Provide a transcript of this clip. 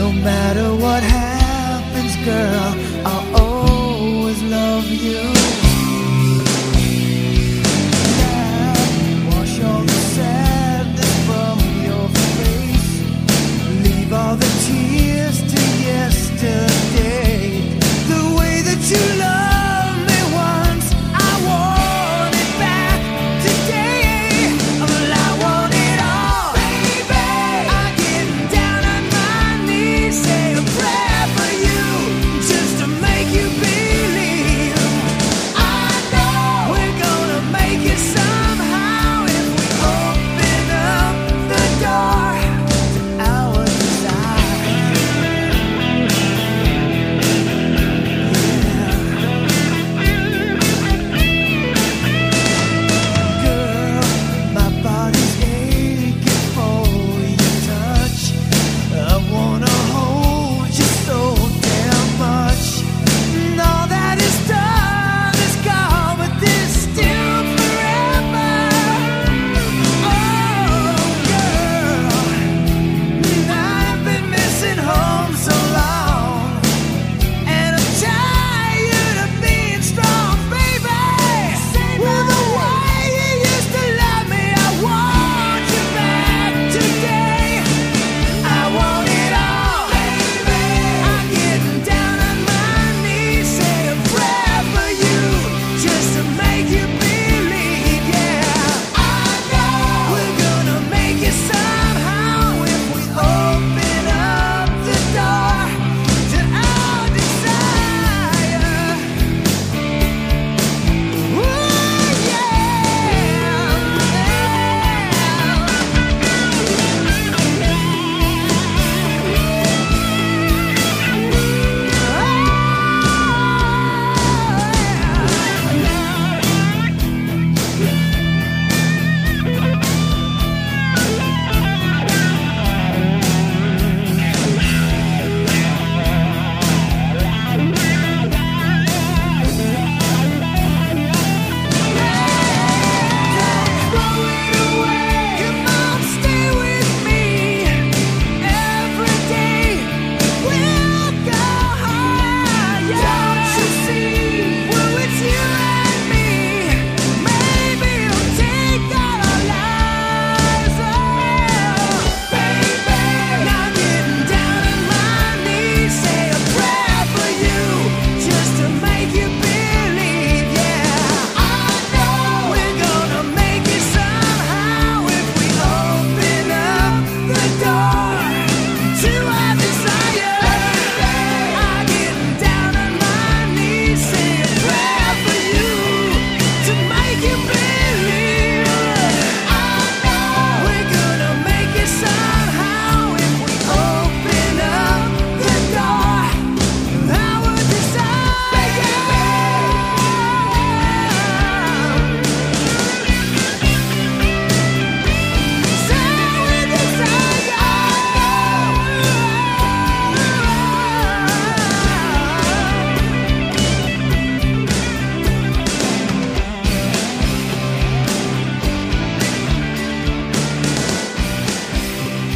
No matter what happens, girl,